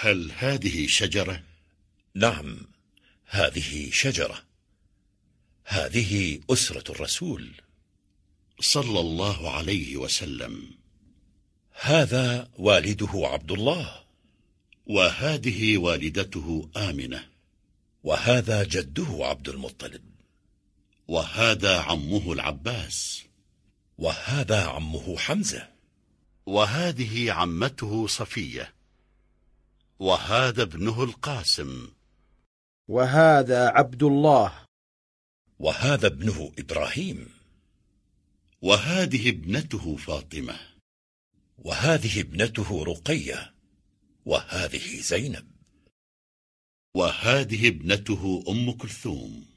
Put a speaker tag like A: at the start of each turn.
A: هل هذه شجرة؟
B: نعم هذه شجرة. هذه أسرة الرسول.
A: صلى الله عليه وسلم.
B: هذا والده عبد الله.
A: وهذه والدته آمنة.
B: وهذا جده عبد المطلب.
A: وهذا عمه العباس.
B: وهذا عمه حمزة.
A: وهذه عمته صفية. وهذا ابنه القاسم.
C: وهذا عبد الله.
B: وهذا ابنه إبراهيم.
A: وهذه ابنته فاطمة.
B: وهذه ابنته رقية. وهذه زينب.
A: وهذه ابنته أم كلثوم.